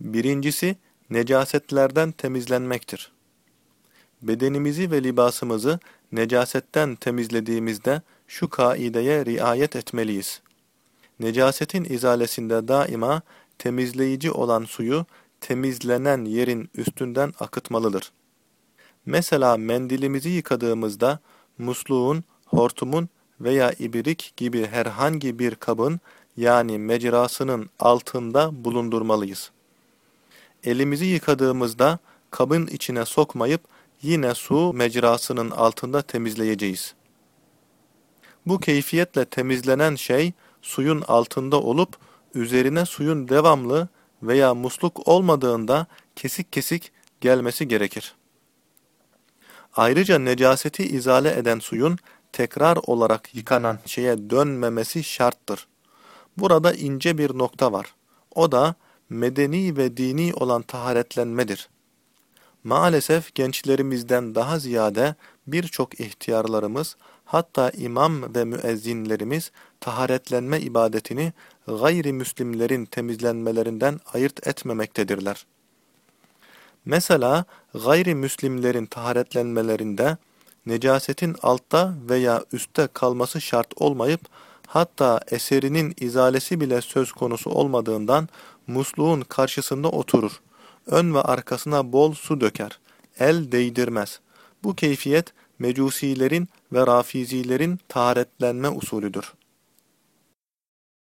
Birincisi, necasetlerden temizlenmektir. Bedenimizi ve libasımızı necasetten temizlediğimizde şu kaideye riayet etmeliyiz. Necasetin izalesinde daima temizleyici olan suyu temizlenen yerin üstünden akıtmalıdır. Mesela mendilimizi yıkadığımızda musluğun, hortumun veya ibrik gibi herhangi bir kabın yani mecrasının altında bulundurmalıyız. Elimizi yıkadığımızda kabın içine sokmayıp yine su mecrasının altında temizleyeceğiz. Bu keyfiyetle temizlenen şey suyun altında olup üzerine suyun devamlı veya musluk olmadığında kesik kesik gelmesi gerekir. Ayrıca necaseti izale eden suyun tekrar olarak yıkanan şeye dönmemesi şarttır. Burada ince bir nokta var. O da medeni ve dini olan taharetlenmedir. Maalesef gençlerimizden daha ziyade birçok ihtiyarlarımız hatta imam ve müezzinlerimiz taharetlenme ibadetini gayrimüslimlerin temizlenmelerinden ayırt etmemektedirler. Mesela gayrimüslimlerin taharetlenmelerinde necasetin altta veya üstte kalması şart olmayıp hatta eserinin izalesi bile söz konusu olmadığından musluğun karşısında oturur. Ön ve arkasına bol su döker. El değdirmez. Bu keyfiyet mecusilerin ve rafizilerin taharetlenme usulüdür.